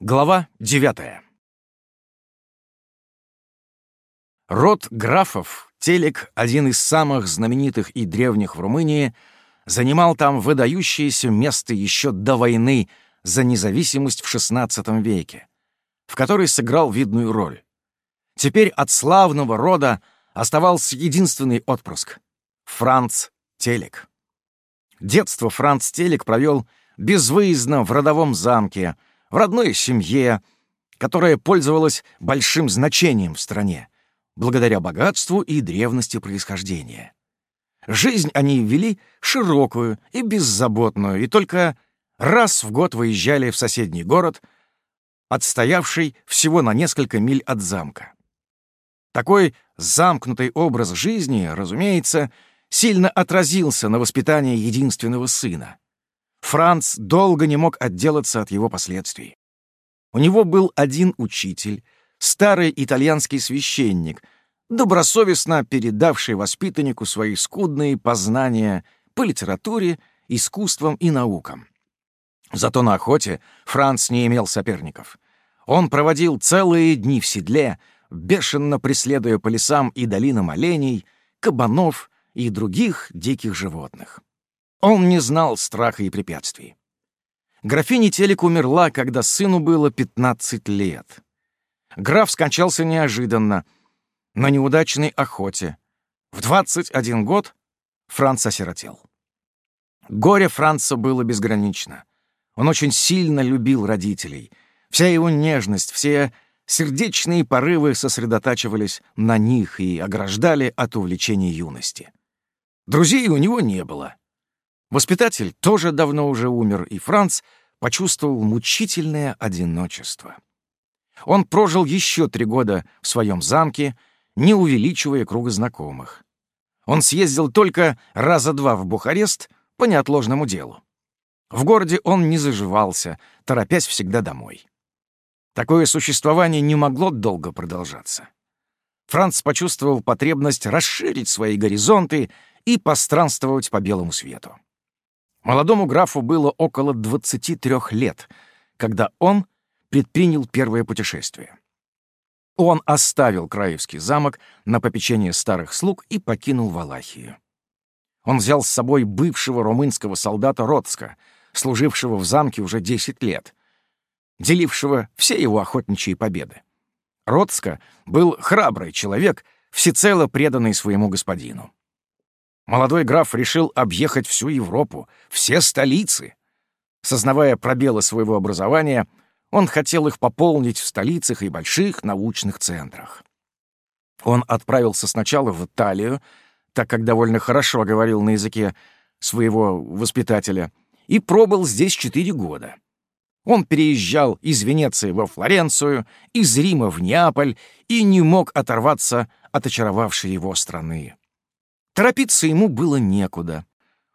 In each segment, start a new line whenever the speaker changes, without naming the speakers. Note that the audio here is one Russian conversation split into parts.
Глава девятая. Род графов, телек, один из самых знаменитых и древних в Румынии, занимал там выдающееся место еще до войны за независимость в XVI веке, в которой сыграл видную роль. Теперь от славного рода оставался единственный отпрыск — Франц Телек. Детство Франц Телек провел безвыездно в родовом замке — в родной семье, которая пользовалась большим значением в стране, благодаря богатству и древности происхождения. Жизнь они вели широкую и беззаботную, и только раз в год выезжали в соседний город, отстоявший всего на несколько миль от замка. Такой замкнутый образ жизни, разумеется, сильно отразился на воспитании единственного сына. Франц долго не мог отделаться от его последствий. У него был один учитель, старый итальянский священник, добросовестно передавший воспитаннику свои скудные познания по литературе, искусствам и наукам. Зато на охоте Франц не имел соперников. Он проводил целые дни в седле, бешено преследуя по лесам и долинам оленей, кабанов и других диких животных. Он не знал страха и препятствий. Графиня Телек умерла, когда сыну было 15 лет. Граф скончался неожиданно, на неудачной охоте. В 21 год Франц осиротел. Горе Франца было безгранично. Он очень сильно любил родителей. Вся его нежность, все сердечные порывы сосредотачивались на них и ограждали от увлечений юности. Друзей у него не было. Воспитатель тоже давно уже умер, и Франц почувствовал мучительное одиночество. Он прожил еще три года в своем замке, не увеличивая круга знакомых. Он съездил только раза два в Бухарест по неотложному делу. В городе он не заживался, торопясь всегда домой. Такое существование не могло долго продолжаться. Франц почувствовал потребность расширить свои горизонты и постранствовать по белому свету. Молодому графу было около 23 лет, когда он предпринял первое путешествие. Он оставил Краевский замок на попечение старых слуг и покинул Валахию. Он взял с собой бывшего румынского солдата Роцка, служившего в замке уже 10 лет, делившего все его охотничьи победы. Роцка был храбрый человек, всецело преданный своему господину. Молодой граф решил объехать всю Европу, все столицы. Сознавая пробелы своего образования, он хотел их пополнить в столицах и больших научных центрах. Он отправился сначала в Италию, так как довольно хорошо говорил на языке своего воспитателя, и пробыл здесь четыре года. Он переезжал из Венеции во Флоренцию, из Рима в Неаполь и не мог оторваться от очаровавшей его страны. Торопиться ему было некуда.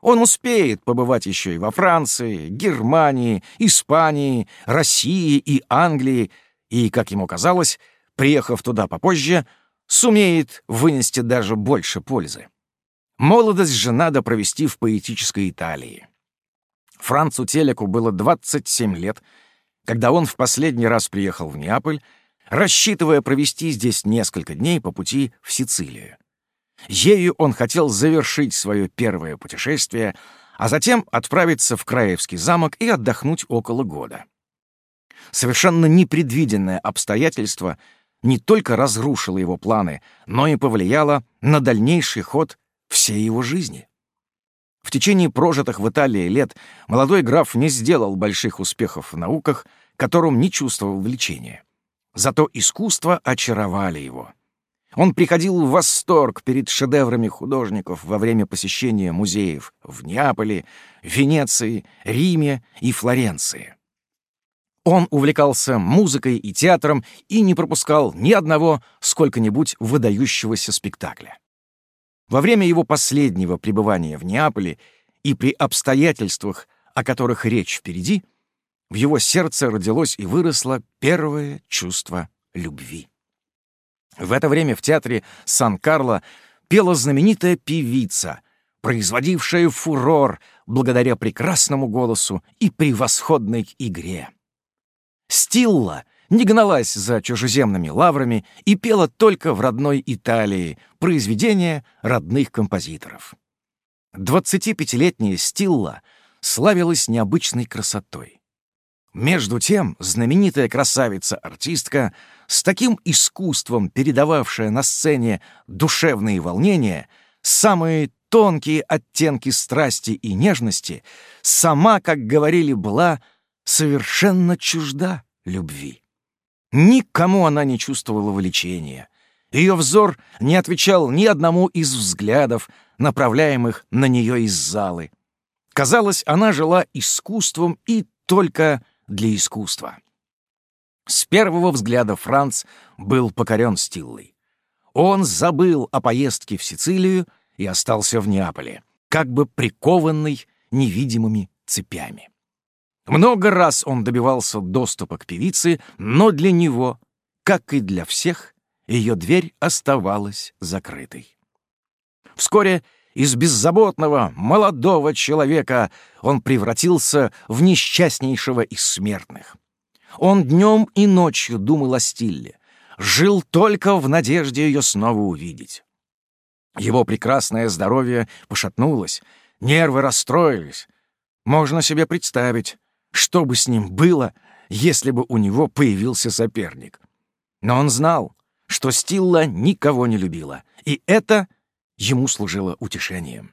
Он успеет побывать еще и во Франции, Германии, Испании, России и Англии, и, как ему казалось, приехав туда попозже, сумеет вынести даже больше пользы. Молодость же надо провести в поэтической Италии. Францу Телеку было 27 лет, когда он в последний раз приехал в Неаполь, рассчитывая провести здесь несколько дней по пути в Сицилию. Ею он хотел завершить свое первое путешествие, а затем отправиться в Краевский замок и отдохнуть около года. Совершенно непредвиденное обстоятельство не только разрушило его планы, но и повлияло на дальнейший ход всей его жизни. В течение прожитых в Италии лет молодой граф не сделал больших успехов в науках, которым не чувствовал влечения. Зато искусство очаровали его. Он приходил в восторг перед шедеврами художников во время посещения музеев в Неаполе, Венеции, Риме и Флоренции. Он увлекался музыкой и театром и не пропускал ни одного сколько-нибудь выдающегося спектакля. Во время его последнего пребывания в Неаполе и при обстоятельствах, о которых речь впереди, в его сердце родилось и выросло первое чувство любви. В это время в театре Сан-Карло пела знаменитая певица, производившая фурор благодаря прекрасному голосу и превосходной игре. Стилла не гналась за чужеземными лаврами и пела только в родной Италии произведения родных композиторов. 25-летняя Стилла славилась необычной красотой. Между тем, знаменитая красавица-артистка, с таким искусством передававшая на сцене душевные волнения, самые тонкие оттенки страсти и нежности, сама, как говорили, была совершенно чужда любви. Никому она не чувствовала влечения. Ее взор не отвечал ни одному из взглядов, направляемых на нее из залы. Казалось, она жила искусством и только для искусства. С первого взгляда Франц был покорен Стиллой. Он забыл о поездке в Сицилию и остался в Неаполе, как бы прикованный невидимыми цепями. Много раз он добивался доступа к певице, но для него, как и для всех, ее дверь оставалась закрытой. Вскоре из беззаботного, молодого человека он превратился в несчастнейшего из смертных. Он днем и ночью думал о Стилле, жил только в надежде ее снова увидеть. Его прекрасное здоровье пошатнулось, нервы расстроились. Можно себе представить, что бы с ним было, если бы у него появился соперник. Но он знал, что Стилла никого не любила, и это ему служило утешением.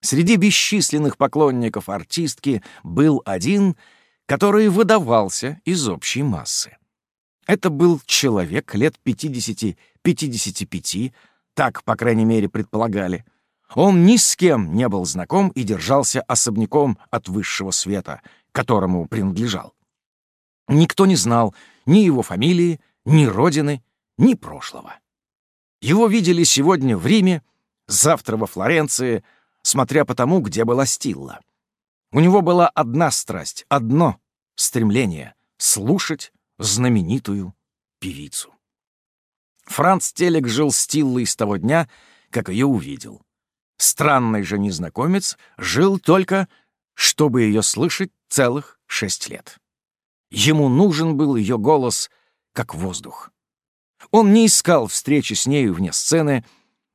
Среди бесчисленных поклонников артистки был один, который выдавался из общей массы. Это был человек лет 50-55, так, по крайней мере, предполагали. Он ни с кем не был знаком и держался особняком от высшего света, которому принадлежал. Никто не знал ни его фамилии, ни родины, ни прошлого. Его видели сегодня в Риме, завтра во Флоренции, смотря по тому, где была Стилла. У него была одна страсть, одно стремление — слушать знаменитую певицу. Франц Телек жил Стиллой с того дня, как ее увидел. Странный же незнакомец жил только чтобы ее слышать целых шесть лет. Ему нужен был ее голос, как воздух. Он не искал встречи с нею вне сцены,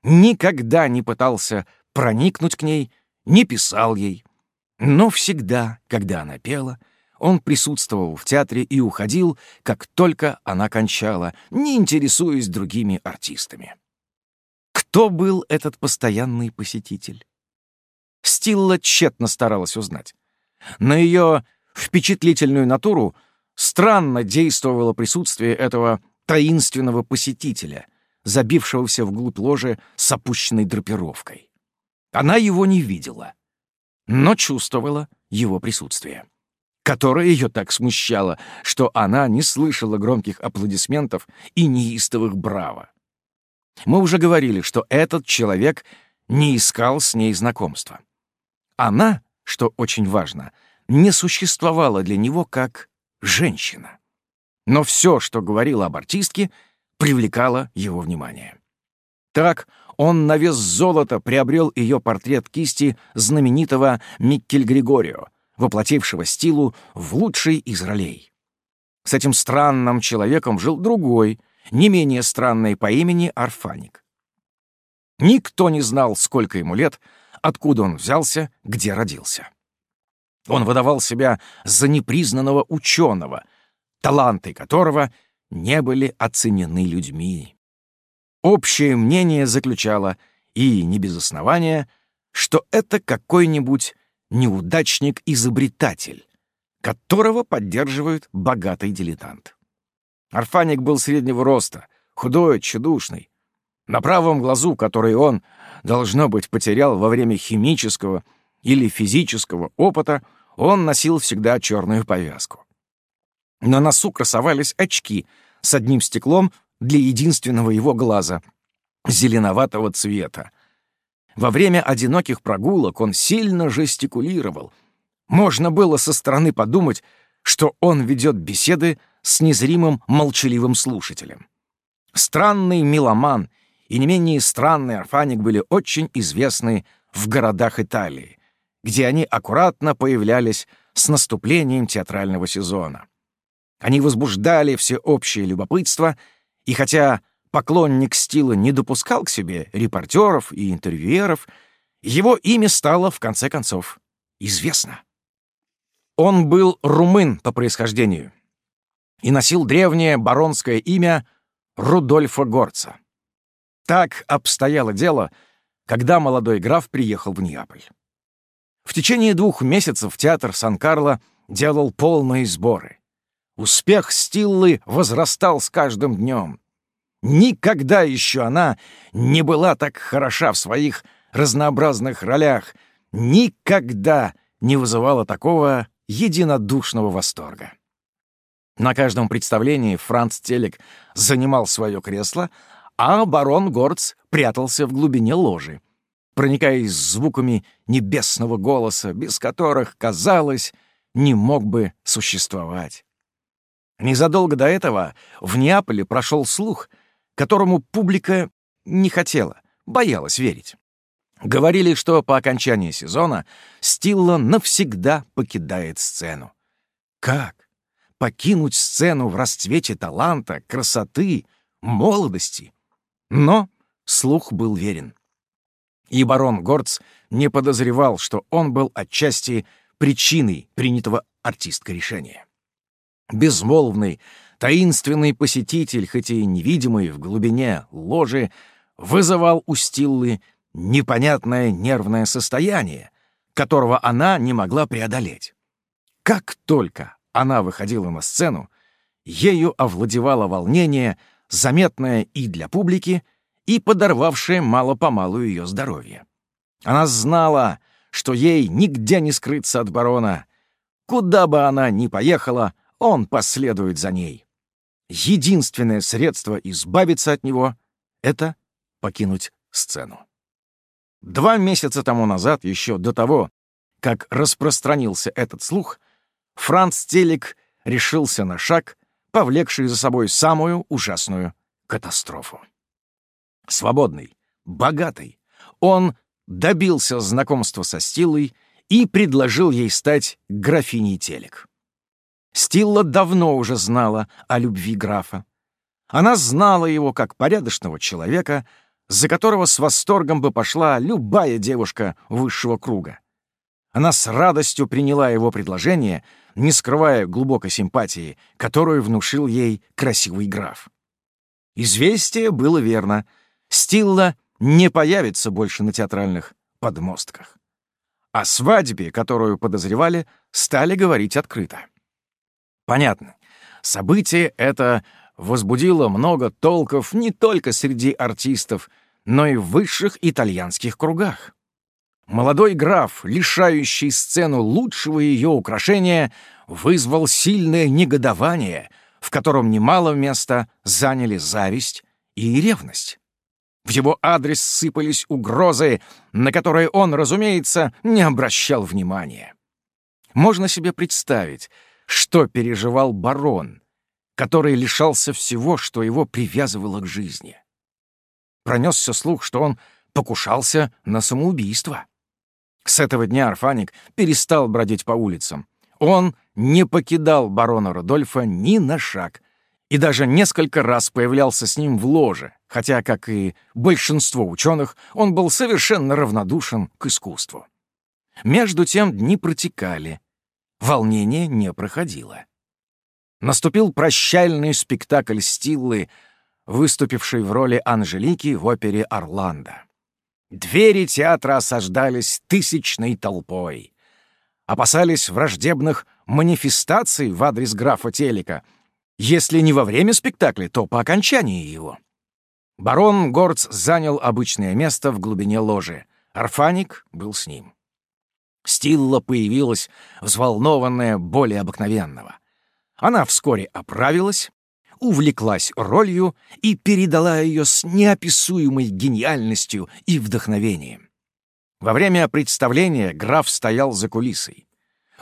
никогда не пытался проникнуть к ней, не писал ей. Но всегда, когда она пела, он присутствовал в театре и уходил, как только она кончала, не интересуясь другими артистами. Кто был этот постоянный посетитель? Стилла тщетно старалась узнать. На ее впечатлительную натуру странно действовало присутствие этого таинственного посетителя, забившегося вглубь ложи с опущенной драпировкой. Она его не видела, но чувствовала его присутствие, которое ее так смущало, что она не слышала громких аплодисментов и неистовых браво. Мы уже говорили, что этот человек не искал с ней знакомства. Она, что очень важно, не существовала для него как женщина. Но все, что говорила об артистке, привлекало его внимание. Так он на вес золота приобрел ее портрет кисти знаменитого Миккель Григорио, воплотившего стилу в лучший из ролей. С этим странным человеком жил другой, не менее странный по имени Арфаник. Никто не знал, сколько ему лет, откуда он взялся, где родился. Он выдавал себя за непризнанного ученого, таланты которого не были оценены людьми. Общее мнение заключало, и не без основания, что это какой-нибудь неудачник-изобретатель, которого поддерживает богатый дилетант. Арфаник был среднего роста, худой, тщедушный. На правом глазу, который он должно быть, потерял во время химического или физического опыта, он носил всегда черную повязку. На носу красовались очки с одним стеклом для единственного его глаза, зеленоватого цвета. Во время одиноких прогулок он сильно жестикулировал. Можно было со стороны подумать, что он ведет беседы с незримым молчаливым слушателем. Странный меломан — и не менее странный орфаник были очень известны в городах Италии, где они аккуратно появлялись с наступлением театрального сезона. Они возбуждали всеобщее любопытство, и хотя поклонник стила не допускал к себе репортеров и интервьюеров, его имя стало, в конце концов, известно. Он был румын по происхождению и носил древнее баронское имя Рудольфа Горца. Так обстояло дело, когда молодой граф приехал в Неаполь. В течение двух месяцев театр Сан-Карло делал полные сборы. Успех Стиллы возрастал с каждым днем. Никогда еще она не была так хороша в своих разнообразных ролях, никогда не вызывала такого единодушного восторга. На каждом представлении Франц Телек занимал свое кресло, а барон Горц прятался в глубине ложи, проникаясь звуками небесного голоса, без которых, казалось, не мог бы существовать. Незадолго до этого в Неаполе прошел слух, которому публика не хотела, боялась верить. Говорили, что по окончании сезона Стилла навсегда покидает сцену. Как? Покинуть сцену в расцвете таланта, красоты, молодости? Но слух был верен. И барон Горц не подозревал, что он был отчасти причиной принятого артисткой решения. Безмолвный, таинственный посетитель, хоть и невидимый в глубине ложи, вызывал у Стиллы непонятное нервное состояние, которого она не могла преодолеть. Как только она выходила на сцену, ею овладевало волнение, заметное и для публики, и подорвавшее мало-помалу ее здоровье. Она знала, что ей нигде не скрыться от барона. Куда бы она ни поехала, он последует за ней. Единственное средство избавиться от него — это покинуть сцену. Два месяца тому назад, еще до того, как распространился этот слух, Франц Телек решился на шаг, повлекший за собой самую ужасную катастрофу. Свободный, богатый, он добился знакомства со Стиллой и предложил ей стать графиней Телек. Стилла давно уже знала о любви графа. Она знала его как порядочного человека, за которого с восторгом бы пошла любая девушка высшего круга. Она с радостью приняла его предложение, не скрывая глубокой симпатии, которую внушил ей красивый граф. Известие было верно. Стилла не появится больше на театральных подмостках. О свадьбе, которую подозревали, стали говорить открыто. Понятно. Событие это возбудило много толков не только среди артистов, но и в высших итальянских кругах. Молодой граф, лишающий сцену лучшего ее украшения, вызвал сильное негодование, в котором немало места заняли зависть и ревность. В его адрес сыпались угрозы, на которые он, разумеется, не обращал внимания. Можно себе представить, что переживал барон, который лишался всего, что его привязывало к жизни. Пронесся слух, что он покушался на самоубийство. С этого дня Арфаник перестал бродить по улицам. Он не покидал барона Рудольфа ни на шаг и даже несколько раз появлялся с ним в ложе, хотя, как и большинство ученых, он был совершенно равнодушен к искусству. Между тем дни протекали, волнение не проходило. Наступил прощальный спектакль Стиллы, выступивший в роли Анжелики в опере «Орландо». Двери театра осаждались тысячной толпой. Опасались враждебных манифестаций в адрес графа Телека — если не во время спектакля, то по окончании его. Барон Горц занял обычное место в глубине ложи. Арфаник был с ним. Стилла появилась, взволнованная более обыкновенного. Она вскоре оправилась, увлеклась ролью и передала ее с неописуемой гениальностью и вдохновением. Во время представления граф стоял за кулисой.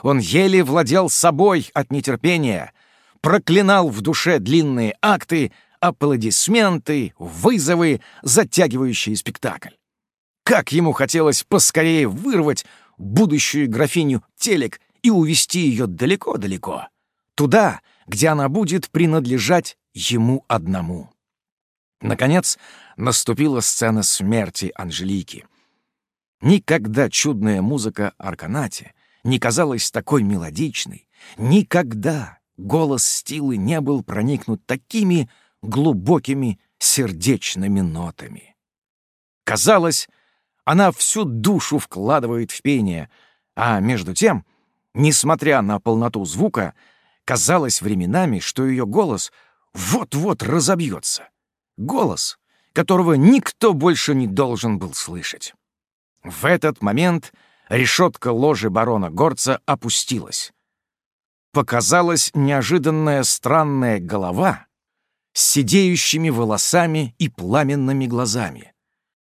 Он еле владел собой от нетерпения, проклинал в душе длинные акты, аплодисменты, вызовы, затягивающие спектакль. Как ему хотелось поскорее вырвать будущую графиню телек и увести ее далеко-далеко. Туда, где она будет принадлежать ему одному. Наконец, наступила сцена смерти Анжелики. Никогда чудная музыка Арканати не казалась такой мелодичной, никогда голос Стилы не был проникнут такими глубокими сердечными нотами. Казалось, она всю душу вкладывает в пение, а между тем, несмотря на полноту звука, казалось временами, что ее голос вот-вот разобьется. Голос, которого никто больше не должен был слышать. В этот момент решетка ложи барона Горца опустилась. Показалась неожиданная странная голова с сидеющими волосами и пламенными глазами.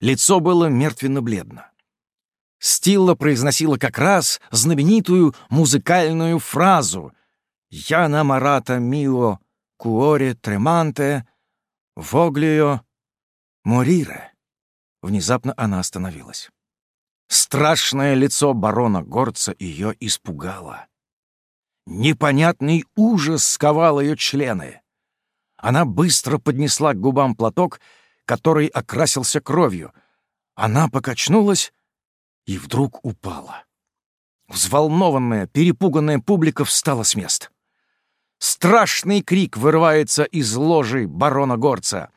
Лицо было мертвенно-бледно. Стилла произносила как раз знаменитую музыкальную фразу «Я марата мио куоре треманте воглио морире». Внезапно она остановилась. Страшное лицо барона Горца ее испугало. Непонятный ужас сковал ее члены. Она быстро поднесла к губам платок, который окрасился кровью. Она покачнулась и вдруг упала. Взволнованная, перепуганная публика встала с места. Страшный крик вырывается из ложи барона Горца.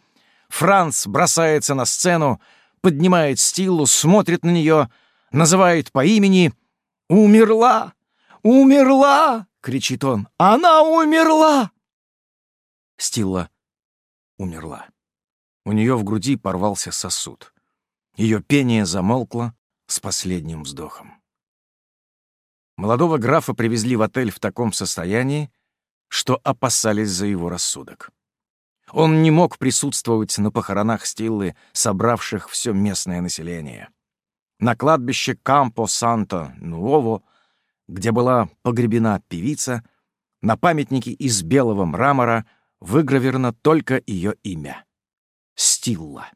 Франц бросается на сцену, поднимает стилу, смотрит на нее — называет по имени «Умерла! Умерла!» — кричит он. «Она умерла!» Стилла умерла. У нее в груди порвался сосуд. Ее пение замолкло с последним вздохом. Молодого графа привезли в отель в таком состоянии, что опасались за его рассудок. Он не мог присутствовать на похоронах Стиллы, собравших все местное население. На кладбище Кампо-Санто-Нуово, где была погребена певица, на памятнике из белого мрамора выгравировано только ее имя — Стилла.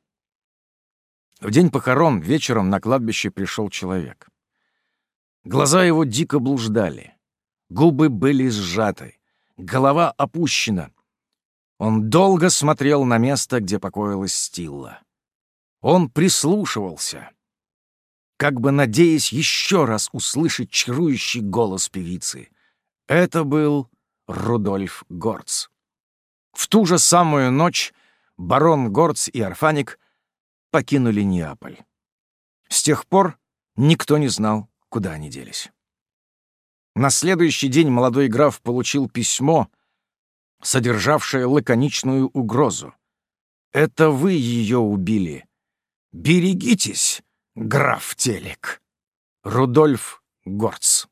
В день похорон вечером на кладбище пришел человек. Глаза его дико блуждали, губы были сжаты, голова опущена. Он долго смотрел на место, где покоилась Стилла. Он прислушивался — как бы надеясь еще раз услышать чарующий голос певицы. Это был Рудольф Горц. В ту же самую ночь барон Горц и Арфаник покинули Неаполь. С тех пор никто не знал, куда они делись. На следующий день молодой граф получил письмо, содержавшее лаконичную угрозу. «Это вы ее убили. Берегитесь!» Граф Телек. Рудольф Горц.